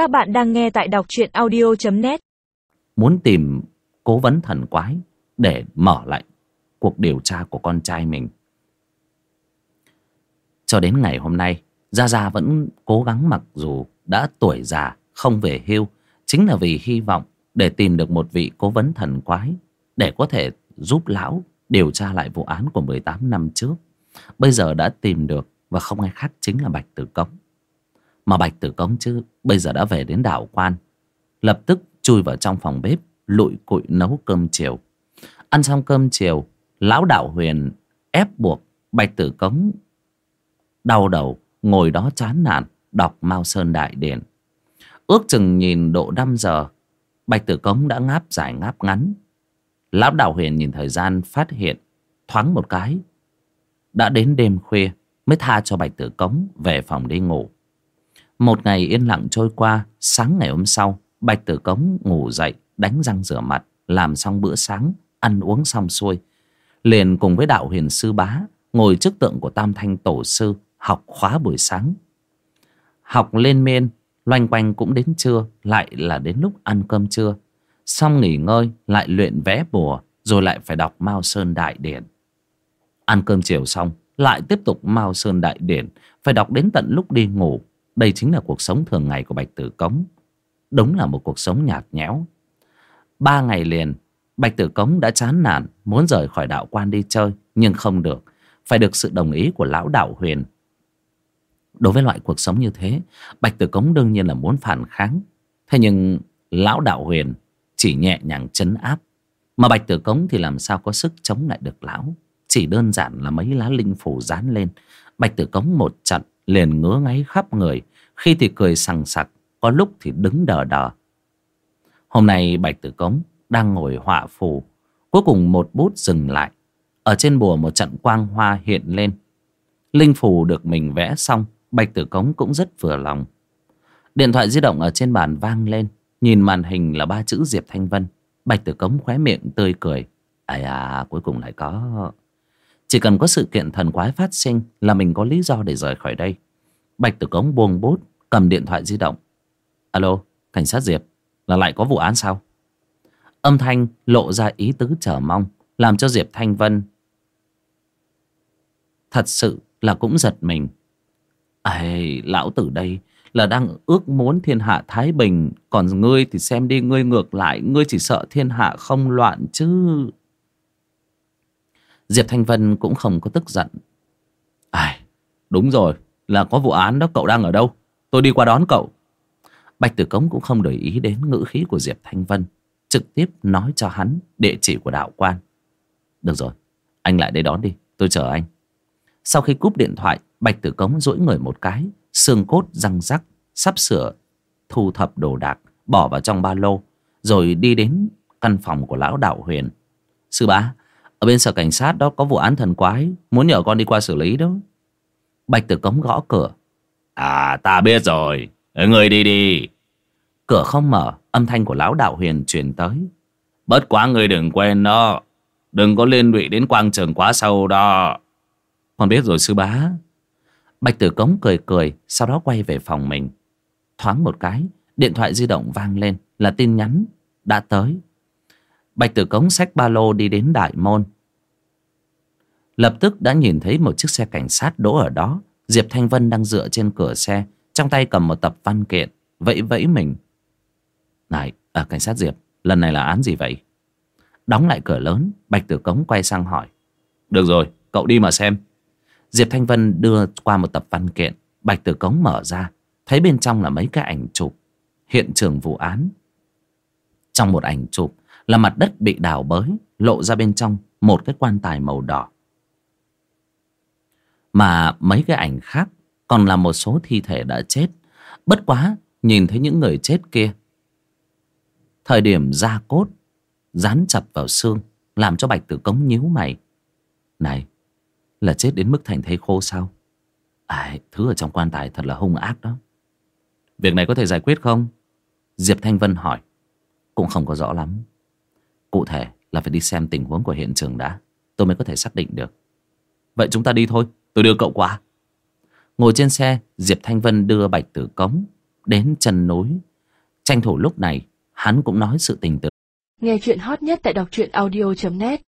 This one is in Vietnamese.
Các bạn đang nghe tại đọc truyện audio.net Muốn tìm cố vấn thần quái để mở lại cuộc điều tra của con trai mình. Cho đến ngày hôm nay, Gia Gia vẫn cố gắng mặc dù đã tuổi già không về hưu, chính là vì hy vọng để tìm được một vị cố vấn thần quái để có thể giúp lão điều tra lại vụ án của 18 năm trước. Bây giờ đã tìm được và không ai khác chính là Bạch Tử Cống. Mà Bạch Tử Cống chứ bây giờ đã về đến đảo quan. Lập tức chui vào trong phòng bếp lụi cụi nấu cơm chiều. Ăn xong cơm chiều, lão đạo huyền ép buộc Bạch Tử Cống đau đầu ngồi đó chán nản đọc Mao Sơn Đại Điển. Ước chừng nhìn độ 5 giờ, Bạch Tử Cống đã ngáp dài ngáp ngắn. Lão đạo huyền nhìn thời gian phát hiện thoáng một cái. Đã đến đêm khuya mới tha cho Bạch Tử Cống về phòng đi ngủ. Một ngày yên lặng trôi qua, sáng ngày hôm sau, Bạch Tử Cống ngủ dậy, đánh răng rửa mặt, làm xong bữa sáng, ăn uống xong xuôi. Liền cùng với đạo huyền sư bá, ngồi trước tượng của Tam Thanh Tổ Sư, học khóa buổi sáng. Học lên miên, loanh quanh cũng đến trưa, lại là đến lúc ăn cơm trưa. Xong nghỉ ngơi, lại luyện vẽ bùa, rồi lại phải đọc Mao Sơn Đại Điển. Ăn cơm chiều xong, lại tiếp tục Mao Sơn Đại Điển, phải đọc đến tận lúc đi ngủ. Đây chính là cuộc sống thường ngày của Bạch Tử Cống. Đúng là một cuộc sống nhạt nhẽo. Ba ngày liền, Bạch Tử Cống đã chán nản, muốn rời khỏi đạo quan đi chơi, nhưng không được. Phải được sự đồng ý của lão đạo huyền. Đối với loại cuộc sống như thế, Bạch Tử Cống đương nhiên là muốn phản kháng. Thế nhưng lão đạo huyền chỉ nhẹ nhàng chấn áp. Mà Bạch Tử Cống thì làm sao có sức chống lại được lão. Chỉ đơn giản là mấy lá linh phủ dán lên. Bạch Tử Cống một trận liền ngứa ngáy khắp người. Khi thì cười sằng sặc, có lúc thì đứng đờ đờ. Hôm nay Bạch Tử Cống đang ngồi họa phù. Cuối cùng một bút dừng lại. Ở trên bùa một trận quang hoa hiện lên. Linh phù được mình vẽ xong, Bạch Tử Cống cũng rất vừa lòng. Điện thoại di động ở trên bàn vang lên. Nhìn màn hình là ba chữ Diệp Thanh Vân. Bạch Tử Cống khóe miệng tươi cười. Ây à, cuối cùng lại có... Chỉ cần có sự kiện thần quái phát sinh là mình có lý do để rời khỏi đây. Bạch Tử Cống buông bút, cầm điện thoại di động. Alo, cảnh sát Diệp, là lại có vụ án sao? Âm thanh lộ ra ý tứ chờ mong, làm cho Diệp Thanh Vân thật sự là cũng giật mình. Ây, lão tử đây là đang ước muốn thiên hạ thái bình, còn ngươi thì xem đi ngươi ngược lại, ngươi chỉ sợ thiên hạ không loạn chứ. Diệp Thanh Vân cũng không có tức giận. Ai, đúng rồi, là có vụ án đó cậu đang ở đâu? Tôi đi qua đón cậu. Bạch Tử Cống cũng không để ý đến ngữ khí của Diệp Thanh Vân. Trực tiếp nói cho hắn địa chỉ của đạo quan. Được rồi, anh lại đây đón đi, tôi chờ anh. Sau khi cúp điện thoại, Bạch Tử Cống duỗi người một cái, xương cốt răng rắc, sắp sửa thu thập đồ đạc, bỏ vào trong ba lô, rồi đi đến căn phòng của lão đạo huyền. Sư bá, ở bên sở cảnh sát đó có vụ án thần quái Muốn nhờ con đi qua xử lý đó Bạch Tử Cống gõ cửa À ta biết rồi. Người đi đi. Cửa không mở Âm thanh của lão đạo huyền truyền tới. Bất quá người đừng quên đó. Đừng có liên lụy đến quang trường quá sâu đó. Con biết rồi sư bá. Bạch Tử Cống cười cười Sau đó quay về phòng mình. Thoáng một cái Điện thoại di động vang lên Là tin nhắn Đã tới. Bạch Tử Cống xách ba lô đi đến đại môn. Lập tức đã nhìn thấy một chiếc xe cảnh sát đỗ ở đó. Diệp Thanh Vân đang dựa trên cửa xe, trong tay cầm một tập văn kiện, vẫy vẫy mình. Này, à, cảnh sát Diệp, lần này là án gì vậy? Đóng lại cửa lớn, Bạch Tử Cống quay sang hỏi. Được rồi, cậu đi mà xem. Diệp Thanh Vân đưa qua một tập văn kiện, Bạch Tử Cống mở ra, thấy bên trong là mấy cái ảnh chụp, hiện trường vụ án. Trong một ảnh chụp là mặt đất bị đào bới lộ ra bên trong một cái quan tài màu đỏ mà mấy cái ảnh khác còn là một số thi thể đã chết. Bất quá nhìn thấy những người chết kia thời điểm da cốt dán chặt vào xương làm cho bạch tử cống nhíu mày. Này là chết đến mức thành thây khô sao? À, thứ ở trong quan tài thật là hung ác đó. Việc này có thể giải quyết không? Diệp thanh vân hỏi. Cũng không có rõ lắm. Cụ thể là phải đi xem tình huống của hiện trường đã. Tôi mới có thể xác định được. Vậy chúng ta đi thôi. Tôi đưa cậu qua. Ngồi trên xe, Diệp Thanh Vân đưa Bạch Tử Cống Đến chân núi. Tranh thủ lúc này, hắn cũng nói sự tình từ Nghe chuyện hot nhất tại đọc truyện audio.net